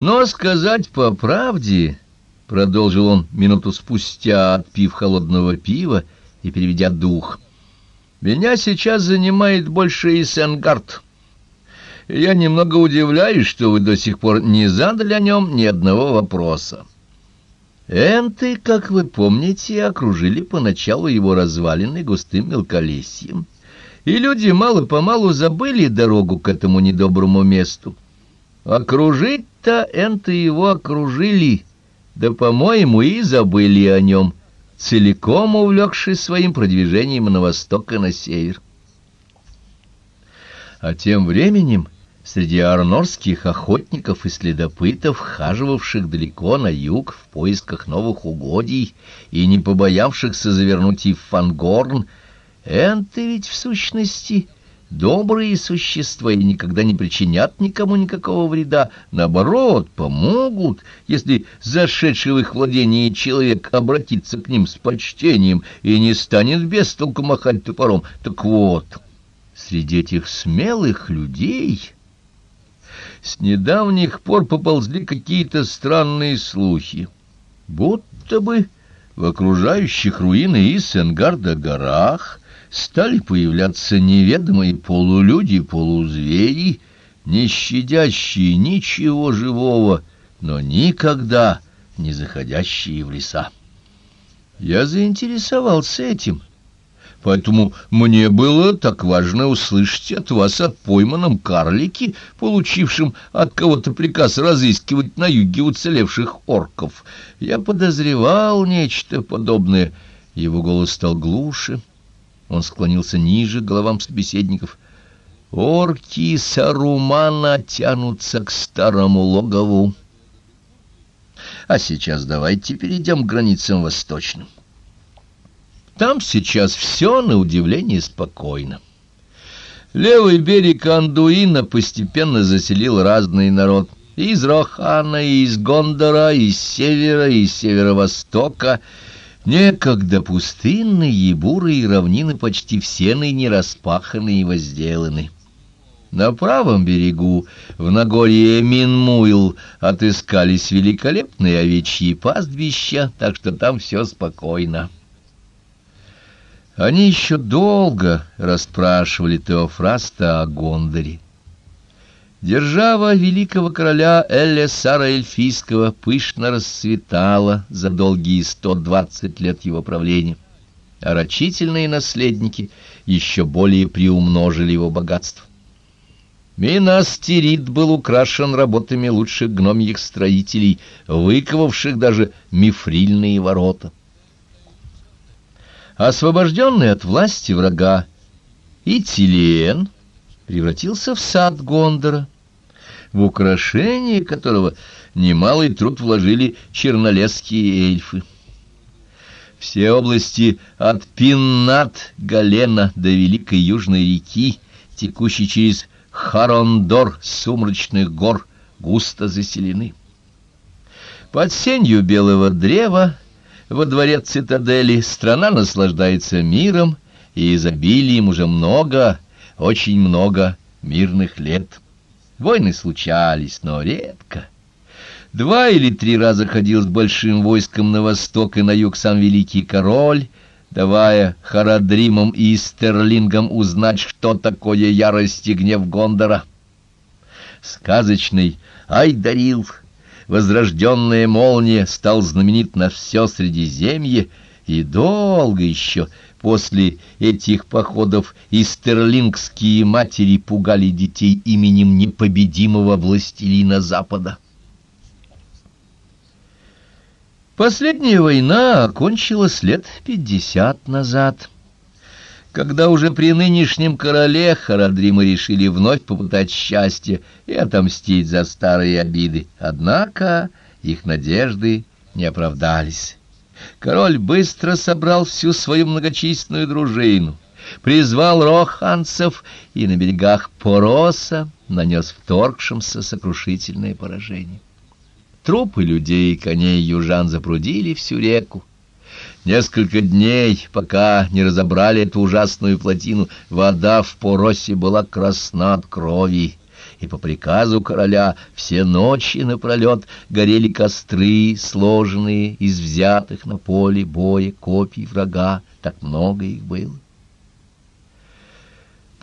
Но сказать по правде, — продолжил он минуту спустя, отпив холодного пива и переведя дух, — меня сейчас занимает больше Исенгард. Я немного удивляюсь, что вы до сих пор не задали о нем ни одного вопроса. Энты, как вы помните, окружили поначалу его развалины густым мелколесьем, и люди мало-помалу забыли дорогу к этому недоброму месту. Окружить-то энты его окружили, да, по-моему, и забыли о нем, целиком увлекшись своим продвижением на восток и на север. А тем временем среди арнорских охотников и следопытов, хаживавших далеко на юг в поисках новых угодий и не побоявшихся завернуть и в Фангорн, энты ведь в сущности добрые существа и никогда не причинят никому никакого вреда, наоборот, помогут, если зашедший в их владение человек обратится к ним с почтением и не станет без толку махать топором. Так вот, среди этих смелых людей с недавних пор поползли какие-то странные слухи, будто бы в окружающих руины Иссенгарда горах стали появляться неведомые полулюди, полузвери, не щадящие ничего живого, но никогда не заходящие в леса. Я заинтересовался этим — Поэтому мне было так важно услышать от вас о пойманном карлике, получившем от кого-то приказ разыскивать на юге уцелевших орков. Я подозревал нечто подобное. Его голос стал глуше. Он склонился ниже к головам собеседников. Орки Сарумана тянутся к старому логову. А сейчас давайте перейдем к границам восточным. Там сейчас все, на удивление, спокойно. Левый берег Андуина постепенно заселил разный народ. Из Рохана, и из Гондора, и из севера, и из северо-востока. Некогда пустынные буры и равнины почти все ныне распаханы и возделаны. На правом берегу, в Нагорье Минмуил, отыскались великолепные овечьи пастбища, так что там все спокойно. Они еще долго расспрашивали Теофраста о Гондоре. Держава великого короля Эллесара Эльфийского пышно расцветала за долгие сто двадцать лет его правления, а рачительные наследники еще более приумножили его богатство. Минастерит был украшен работами лучших гномьих строителей, выковавших даже мифрильные ворота освобожденный от власти врага, Итилиен превратился в сад Гондора, в украшение которого немалый труд вложили чернолесские эльфы. Все области от Пиннат Галена до Великой Южной реки, текущей через Харондор сумрачных гор, густо заселены. Под сенью белого древа во дворе цитадели страна наслаждается миром и изобилием уже много, очень много мирных лет. Войны случались, но редко. Два или три раза ходил с большим войском на восток и на юг сам великий король, давая Харадримам и Стерлингам узнать, что такое ярость и гнев Гондора. Сказочный Айдарил — возрожденная молния стал знаменит на все Средиземье, и долго еще после этих походов истерлингские матери пугали детей именем непобедимого властелина Запада. Последняя война окончилась лет пятьдесят назад когда уже при нынешнем короле Харадримы решили вновь попытать счастье и отомстить за старые обиды. Однако их надежды не оправдались. Король быстро собрал всю свою многочисленную дружину, призвал роханцев и на берегах Пороса нанес вторгшимся сокрушительное поражение. Трупы людей и коней южан запрудили всю реку, Несколько дней, пока не разобрали эту ужасную плотину, вода в поросе была красна от крови, и по приказу короля все ночи напролет горели костры, сложенные из взятых на поле боя копий врага, так много их было.